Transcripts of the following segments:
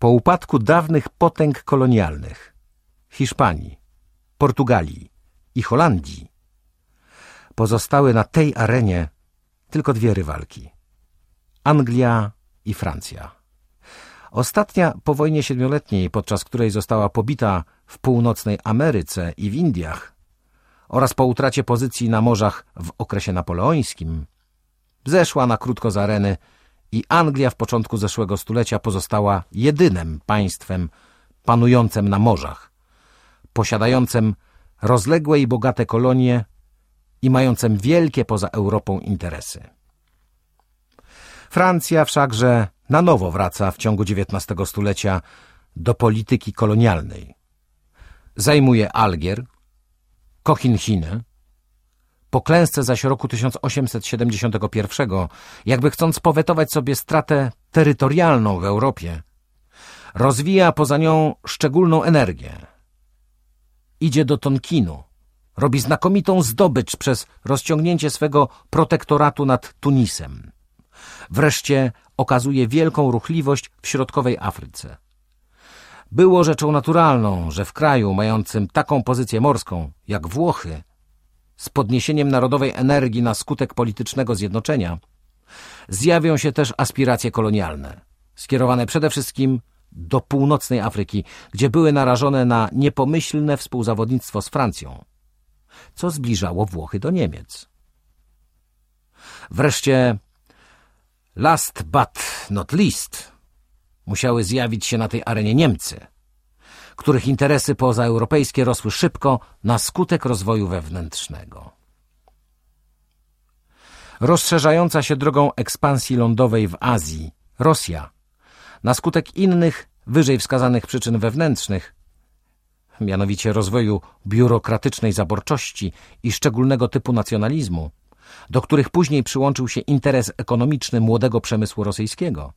Po upadku dawnych potęg kolonialnych. Hiszpanii, Portugalii i Holandii. Pozostały na tej arenie tylko dwie rywalki. Anglia i Francja. Ostatnia po wojnie siedmioletniej, podczas której została pobita w północnej Ameryce i w Indiach oraz po utracie pozycji na morzach w okresie napoleońskim, zeszła na krótko z areny i Anglia w początku zeszłego stulecia pozostała jedynym państwem panującym na morzach, posiadającym rozległe i bogate kolonie i mającym wielkie poza Europą interesy. Francja wszakże na nowo wraca w ciągu XIX stulecia do polityki kolonialnej. Zajmuje Algier, Cochinchiny, po klęsce zaś roku 1871, jakby chcąc powetować sobie stratę terytorialną w Europie, rozwija poza nią szczególną energię. Idzie do Tonkinu, robi znakomitą zdobycz przez rozciągnięcie swego protektoratu nad Tunisem. Wreszcie okazuje wielką ruchliwość w środkowej Afryce. Było rzeczą naturalną, że w kraju mającym taką pozycję morską jak Włochy, z podniesieniem narodowej energii na skutek politycznego zjednoczenia, zjawią się też aspiracje kolonialne, skierowane przede wszystkim do północnej Afryki, gdzie były narażone na niepomyślne współzawodnictwo z Francją, co zbliżało Włochy do Niemiec. Wreszcie Last but not least musiały zjawić się na tej arenie Niemcy, których interesy pozaeuropejskie rosły szybko na skutek rozwoju wewnętrznego. Rozszerzająca się drogą ekspansji lądowej w Azji, Rosja, na skutek innych, wyżej wskazanych przyczyn wewnętrznych, mianowicie rozwoju biurokratycznej zaborczości i szczególnego typu nacjonalizmu, do których później przyłączył się interes ekonomiczny młodego przemysłu rosyjskiego.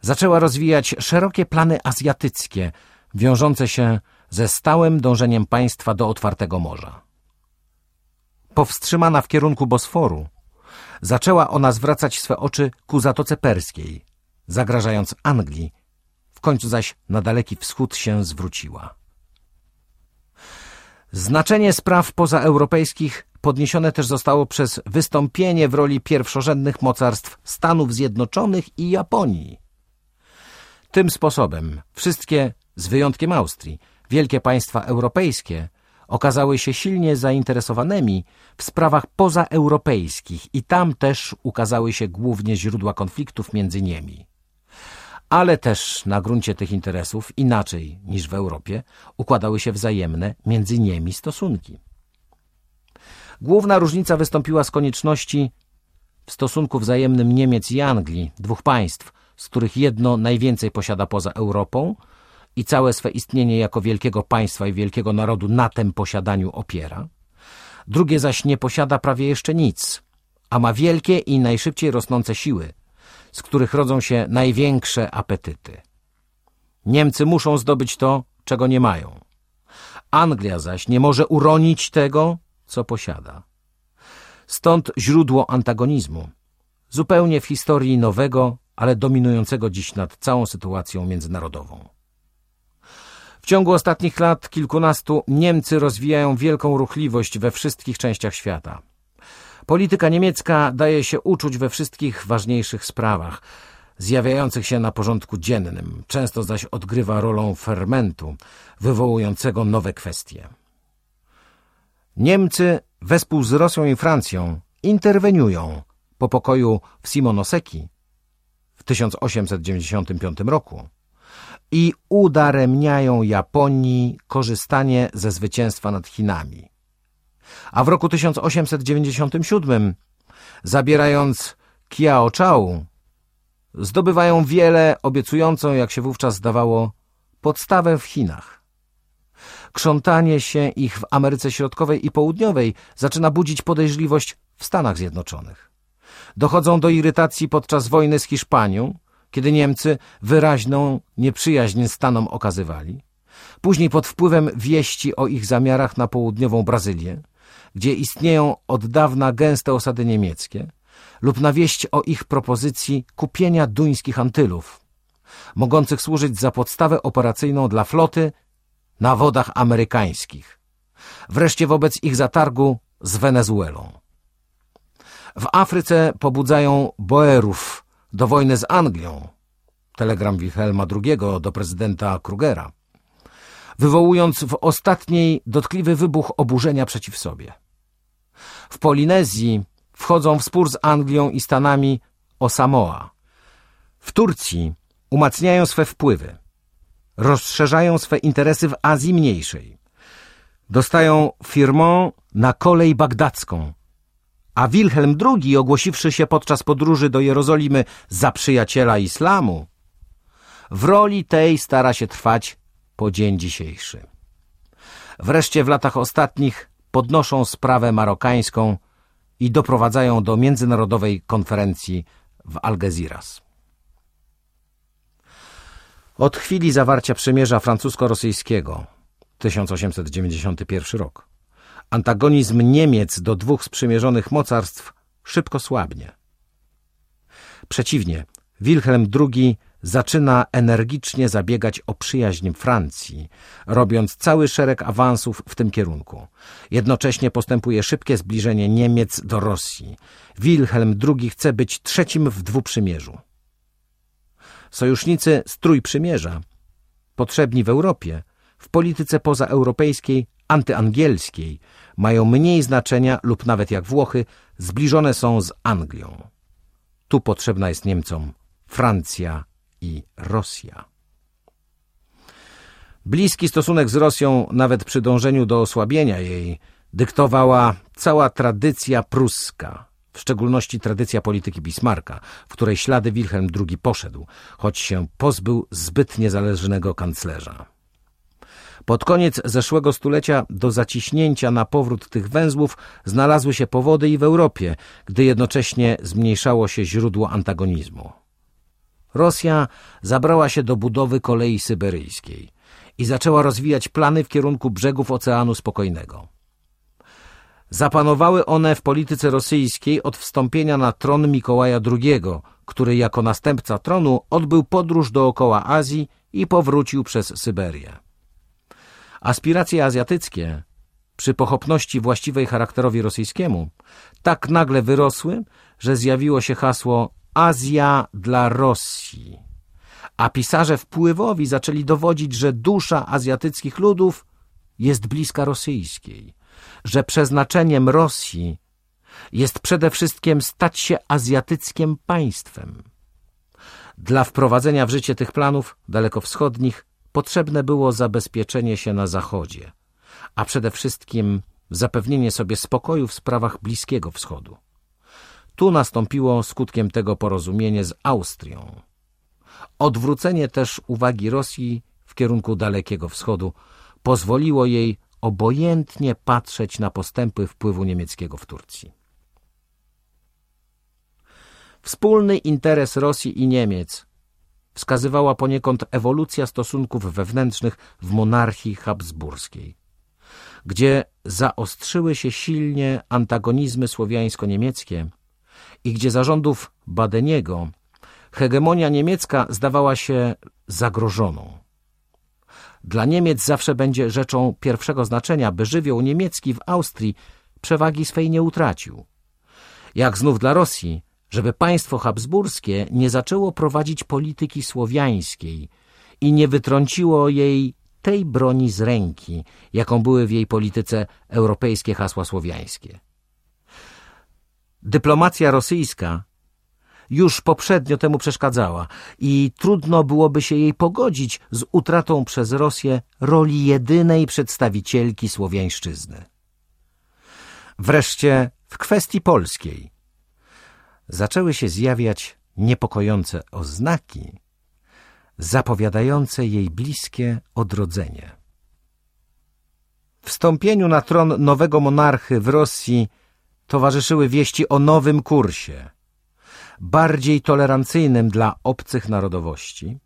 Zaczęła rozwijać szerokie plany azjatyckie, wiążące się ze stałym dążeniem państwa do otwartego morza. Powstrzymana w kierunku Bosforu, zaczęła ona zwracać swe oczy ku Zatoce Perskiej, zagrażając Anglii, w końcu zaś na daleki wschód się zwróciła. Znaczenie spraw pozaeuropejskich podniesione też zostało przez wystąpienie w roli pierwszorzędnych mocarstw Stanów Zjednoczonych i Japonii. Tym sposobem wszystkie, z wyjątkiem Austrii, wielkie państwa europejskie okazały się silnie zainteresowanymi w sprawach pozaeuropejskich i tam też ukazały się głównie źródła konfliktów między nimi. Ale też na gruncie tych interesów, inaczej niż w Europie, układały się wzajemne między nimi stosunki. Główna różnica wystąpiła z konieczności w stosunku wzajemnym Niemiec i Anglii, dwóch państw, z których jedno najwięcej posiada poza Europą i całe swe istnienie jako wielkiego państwa i wielkiego narodu na tym posiadaniu opiera. Drugie zaś nie posiada prawie jeszcze nic, a ma wielkie i najszybciej rosnące siły, z których rodzą się największe apetyty. Niemcy muszą zdobyć to, czego nie mają. Anglia zaś nie może uronić tego, co posiada. Stąd źródło antagonizmu, zupełnie w historii nowego, ale dominującego dziś nad całą sytuacją międzynarodową. W ciągu ostatnich lat kilkunastu Niemcy rozwijają wielką ruchliwość we wszystkich częściach świata. Polityka niemiecka daje się uczuć we wszystkich ważniejszych sprawach, zjawiających się na porządku dziennym, często zaś odgrywa rolę fermentu, wywołującego nowe kwestie. Niemcy wespół z Rosją i Francją interweniują po pokoju w Simonoseki w 1895 roku i udaremniają Japonii korzystanie ze zwycięstwa nad Chinami. A w roku 1897, zabierając Kiaochao, zdobywają wiele obiecującą, jak się wówczas zdawało, podstawę w Chinach. Krzątanie się ich w Ameryce Środkowej i Południowej zaczyna budzić podejrzliwość w Stanach Zjednoczonych. Dochodzą do irytacji podczas wojny z Hiszpanią, kiedy Niemcy wyraźną nieprzyjaźń Stanom okazywali. Później pod wpływem wieści o ich zamiarach na południową Brazylię, gdzie istnieją od dawna gęste osady niemieckie, lub na wieść o ich propozycji kupienia duńskich Antylów, mogących służyć za podstawę operacyjną dla floty na wodach amerykańskich. Wreszcie wobec ich zatargu z Wenezuelą. W Afryce pobudzają Boerów do wojny z Anglią. Telegram Wilhelma II do prezydenta Krugera. Wywołując w ostatniej dotkliwy wybuch oburzenia przeciw sobie. W Polinezji wchodzą w spór z Anglią i Stanami o Samoa. W Turcji umacniają swe wpływy. Rozszerzają swe interesy w Azji Mniejszej. Dostają firmą na kolej bagdacką, a Wilhelm II, ogłosiwszy się podczas podróży do Jerozolimy za przyjaciela islamu, w roli tej stara się trwać po dzień dzisiejszy. Wreszcie w latach ostatnich podnoszą sprawę marokańską i doprowadzają do międzynarodowej konferencji w Algeciras. Od chwili zawarcia przymierza francusko-rosyjskiego 1891 rok Antagonizm Niemiec do dwóch sprzymierzonych mocarstw szybko słabnie. Przeciwnie, Wilhelm II zaczyna energicznie zabiegać o przyjaźń Francji, robiąc cały szereg awansów w tym kierunku. Jednocześnie postępuje szybkie zbliżenie Niemiec do Rosji. Wilhelm II chce być trzecim w dwuprzymierzu. Sojusznicy z Trójprzymierza, potrzebni w Europie, w polityce pozaeuropejskiej, antyangielskiej, mają mniej znaczenia lub nawet jak Włochy zbliżone są z Anglią. Tu potrzebna jest Niemcom Francja i Rosja. Bliski stosunek z Rosją, nawet przy dążeniu do osłabienia jej, dyktowała cała tradycja pruska, w szczególności tradycja polityki Bismarcka, w której ślady Wilhelm II poszedł, choć się pozbył zbyt niezależnego kanclerza. Pod koniec zeszłego stulecia do zaciśnięcia na powrót tych węzłów znalazły się powody i w Europie, gdy jednocześnie zmniejszało się źródło antagonizmu. Rosja zabrała się do budowy kolei syberyjskiej i zaczęła rozwijać plany w kierunku brzegów Oceanu Spokojnego. Zapanowały one w polityce rosyjskiej od wstąpienia na tron Mikołaja II, który jako następca tronu odbył podróż dookoła Azji i powrócił przez Syberię. Aspiracje azjatyckie, przy pochopności właściwej charakterowi rosyjskiemu, tak nagle wyrosły, że zjawiło się hasło Azja dla Rosji. A pisarze wpływowi zaczęli dowodzić, że dusza azjatyckich ludów jest bliska rosyjskiej, że przeznaczeniem Rosji jest przede wszystkim stać się azjatyckim państwem. Dla wprowadzenia w życie tych planów dalekowschodnich potrzebne było zabezpieczenie się na Zachodzie, a przede wszystkim zapewnienie sobie spokoju w sprawach Bliskiego Wschodu. Tu nastąpiło skutkiem tego porozumienie z Austrią. Odwrócenie też uwagi Rosji w kierunku Dalekiego Wschodu pozwoliło jej obojętnie patrzeć na postępy wpływu niemieckiego w Turcji. Wspólny interes Rosji i Niemiec wskazywała poniekąd ewolucja stosunków wewnętrznych w monarchii habsburskiej, gdzie zaostrzyły się silnie antagonizmy słowiańsko-niemieckie i gdzie zarządów Badeniego hegemonia niemiecka zdawała się zagrożoną. Dla Niemiec zawsze będzie rzeczą pierwszego znaczenia, by żywioł niemiecki w Austrii przewagi swej nie utracił. Jak znów dla Rosji żeby państwo habsburskie nie zaczęło prowadzić polityki słowiańskiej i nie wytrąciło jej tej broni z ręki, jaką były w jej polityce europejskie hasła słowiańskie. Dyplomacja rosyjska już poprzednio temu przeszkadzała i trudno byłoby się jej pogodzić z utratą przez Rosję roli jedynej przedstawicielki słowiańszczyzny. Wreszcie w kwestii polskiej zaczęły się zjawiać niepokojące oznaki zapowiadające jej bliskie odrodzenie. Wstąpieniu na tron nowego monarchy w Rosji towarzyszyły wieści o nowym kursie, bardziej tolerancyjnym dla obcych narodowości,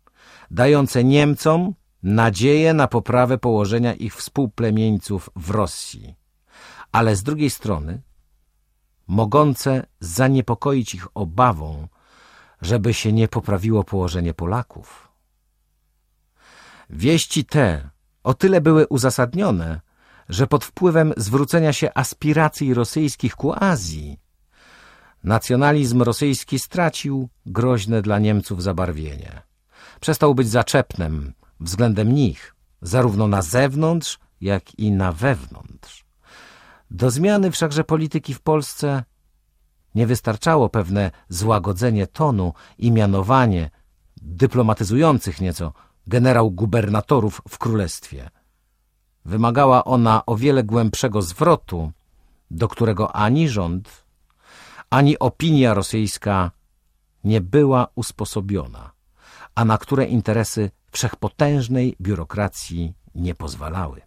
dające Niemcom nadzieję na poprawę położenia ich współplemieńców w Rosji, ale z drugiej strony mogące zaniepokoić ich obawą, żeby się nie poprawiło położenie Polaków. Wieści te o tyle były uzasadnione, że pod wpływem zwrócenia się aspiracji rosyjskich ku Azji, nacjonalizm rosyjski stracił groźne dla Niemców zabarwienie. Przestał być zaczepnem względem nich, zarówno na zewnątrz, jak i na wewnątrz. Do zmiany wszakże polityki w Polsce nie wystarczało pewne złagodzenie tonu i mianowanie dyplomatyzujących nieco generał-gubernatorów w królestwie. Wymagała ona o wiele głębszego zwrotu, do którego ani rząd, ani opinia rosyjska nie była usposobiona, a na które interesy wszechpotężnej biurokracji nie pozwalały.